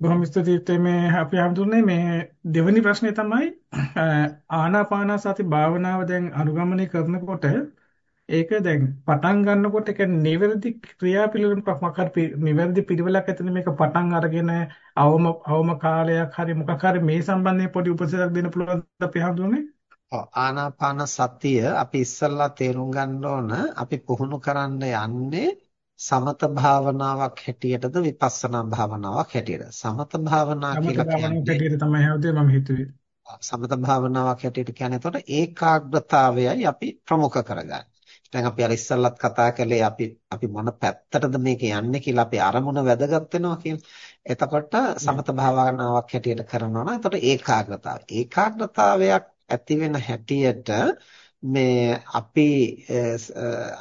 බොහොම ස්තුතියි මේ අපි හඳුන්නේ මේ දෙවෙනි ප්‍රශ්නේ තමයි ආනාපාන සති භාවනාව දැන් අනුගමනය කරනකොට ඒක දැන් පටන් ගන්නකොට ඒක නිවැරදි ක්‍රියාපිළිවෙලක් මොකක් හරි නිවැරදි පිළිවෙලක් ඇතුළේ මේක පටන් අරගෙන අවම අවම කාලයක් හරි මොකක් හරි මේ සම්බන්ධයෙන් පොඩි උපදේශයක් දෙන්න පුළුවන් අපි හඳුන්නේ? ඔව් ආනාපාන සතිය අපි ඉස්සල්ලා තේරුම් ගන්න ඕන. අපි පුහුණු කරන්න යන්නේ සමත භාවනාවක් හැටියටද විපස්සනා භාවනාවක් හැටියටද සමත භාවනා කියලා කියන්නේ තමයි හැවදේ මම හිතුවේ සමත භාවනාවක් හැටියට කියන්නේ එතකොට ඒකාග්‍රතාවයයි අපි ප්‍රමුඛ කරගන්නේ. දැන් අපි අර ඉස්සල්ලත් කතා කළේ අපි අපි මොන පැත්තටද මේක යන්නේ කියලා අපි අරමුණ වැදගත් වෙනවා කියන. එතකොට සමත භාවනාවක් හැටියට කරනවා නම් එතකොට ඒකාග්‍රතාවය. ඒකාග්‍රතාවයක් ඇති වෙන හැටියට මේ අපි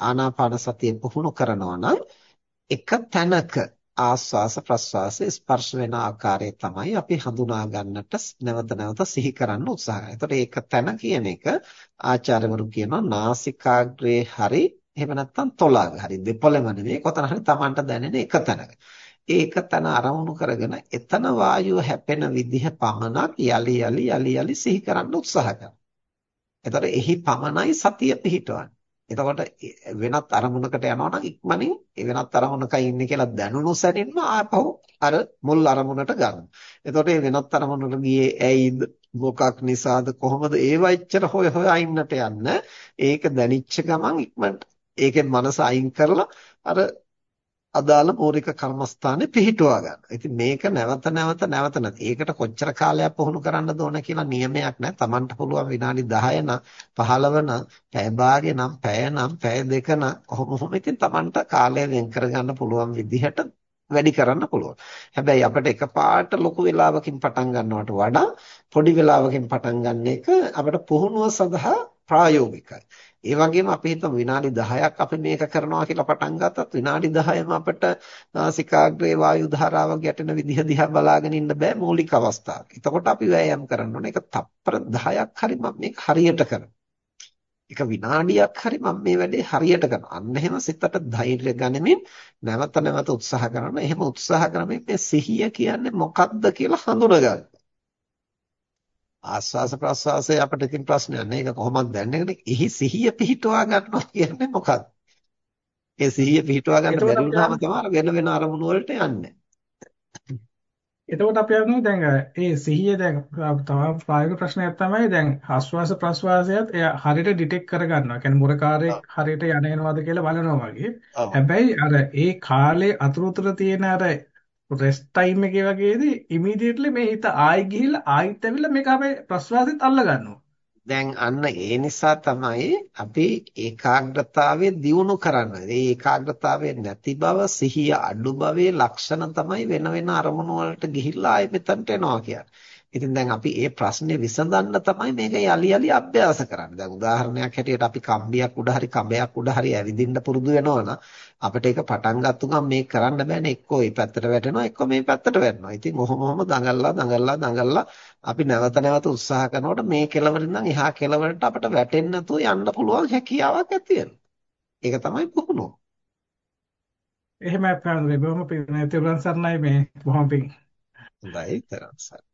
ආනාපාන සතිය පුහුණු කරනවා නම් එක තැනක ආස්වාස ප්‍රස්වාස ස්පර්ශ වෙන ආකාරය තමයි අපි හඳුනා ගන්නට නැවත නැවත සිහි කරන්න උත්සාහ කරන්නේ. ඒතකොට ඒක තැන කියන එක ආචාර්යවරු කියනවා නාසිකාග්‍රේ හරි එහෙම නැත්නම් තොලග හරි දෙපොළම නෙවෙයි කොතන හරි Tamanට දැනෙන එක තැනක. ඒක තන අරමුණු කරගෙන එතන වායුව හැපෙන විදිහ පමණක් යලි යලි යලි යලි සිහි කරන්න උත්සාහ කරනවා. එතකොට එහි පමණයි සතිය පිහිටවන්නේ. එතකොට වෙනත් අරමුණකට යනවා නම් ඉක්මනින් ඒ වෙනත් අරමුණකයි ඉන්නේ කියලා දැනුණු සැනින්ම ආපහු අර මුල් අරමුණට ගන්න. එතකොට මේ වෙනත් අරමුණකට ගියේ ඇයිද මොකක් නිසාද කොහොමද ඒව එච්චර හොය හොය අයින්නට යන්න. ඒක දැනිච්ච ගමන් ඉක්මනට ඒකෙන් මනස අයින් කරලා අර අදාළ මූලික කර්මස්ථානේ පිහිටුවා ගන්න. ඉතින් මේක නැවත නැවත නැවත නැති. ඒකට කොච්චර කාලයක් පුහුණු කරන්නද ඕන කියලා නියමයක් නැහැ. Tamanට පුළුවන් විනාඩි 10 නම් 15 නම් පැය භාගය නම් පැය නම් පැය දෙක නම් කොහොම ඉතින් Tamanට කාලය වෙන් කරගන්න පුළුවන් විදිහට වැඩි කරන්න පුළුවන්. හැබැයි අපිට එකපාරට ලොකු වෙලාවකින් පටන් ගන්නවට වඩා පොඩි වෙලාවකින් පටන් ගන්න එක අපිට පුහුණුව සඳහා ප්‍රායෝගිකයි. ඒ වගේම අපි හිතමු විනාඩි 10ක් අපි මේක කරනවා කියලා පටන් ගත්තත් විනාඩි 10ම අපිට නාසිකාග්‍රේ වායු ධාරාව ගැටෙන විදිහ දිහා බලාගෙන ඉන්න බෑ මූලික අවස්ථාවක. එතකොට අපි වෑයම් කරන්න ඕනේ. ඒක තප්පර 10ක් හරි මම මේක හරියට කරනවා. එක විනාඩියක් හරි මම මේ වැඩේ හරියට කරනවා. අන්න එහෙම සිතට ධෛර්ය ගනිමින් නැවත නැවත උත්සාහ කරනවා. එහෙම උත්සාහ කරමින් මේ සිහිය කියන්නේ මොකක්ද කියලා හඳුනගන්න. ආස්වාස ප්‍රස්වාසය අපිට ඉතින් ප්‍රශ්නයක් නෑ. ඒක කොහොමද දැනන්නේ? එහි සිහිය පිහිටුවා ගන්නවා කියන්නේ මොකක්ද? ඒ සිහිය පිහිටුවා ගන්න බැරි වුණාම තමයි වෙන වෙන අරමුණු වලට යන්නේ. එතකොට අපි අරනවා දැන් ඒ සිහිය දැන් තව ප්‍රායෝගික ප්‍රශ්නයක් තමයි දැන් ආස්වාස ප්‍රස්වාසයත් එයා හරියට ඩිටෙක්ට් කරගන්නවා. කියන්නේ මුරකාරයේ හරියට යන එනවාද කියලා බලනවා වගේ. හැබැයි අර ඒ කාලේ අතුරුතර තියෙන අර රෙස්ට් ටයිම් එකේ වගේදී ඉමීඩියට්ලි මේ හිත ආයි ගිහිල්ලා ආයිත් ඇවිල්ලා මේක අපේ ප්‍රස්වාසෙත් අල්ල ගන්නවා. දැන් අන්න ඒ නිසා තමයි අපි ඒකාග්‍රතාවය දියුණු කරන්නේ. ඒ ඒකාග්‍රතාවය නැති බව සිහිය අඩු බවේ ලක්ෂණ තමයි වෙන වෙන අරමුණු වලට ගිහිල්ලා ආයෙ මෙතනට එනවා කියන්නේ. ඉතින් දැන් අපි මේ ප්‍රශ්නේ විසඳන්න තමයි මේක යලි යලි අභ්‍යාස කරන්නේ. දැන් උදාහරණයක් හැටියට අපි කම්බියක් උඩ හරි කඹයක් උඩ හරි ඇවිදින්න පුරුදු වෙනවා අපිට ඒක පටන් ගත්තු ගමන් මේක කරන්න බෑනේ. එක්කෝ මේ පැත්තට වැටෙනවා, එක්කෝ මේ පැත්තට වැටෙනවා. ඉතින් ඔහොම ඔහොම දඟලලා දඟලලා දඟලලා අපි නැවත නැවත උත්සාහ කරනකොට මේ කෙලවරින් නම් එහා කෙලවරට අපිට වැටෙන්න නැතුව යන්න පුළුවන් හැකියාවක් ඇති ඒක තමයි පුහුණුව. එහෙමයි ප්‍රාන්දේ බොහොම පින්. තිරුවන් සරණයි මේ බොහොම පින්. හොඳයි තරම් සර්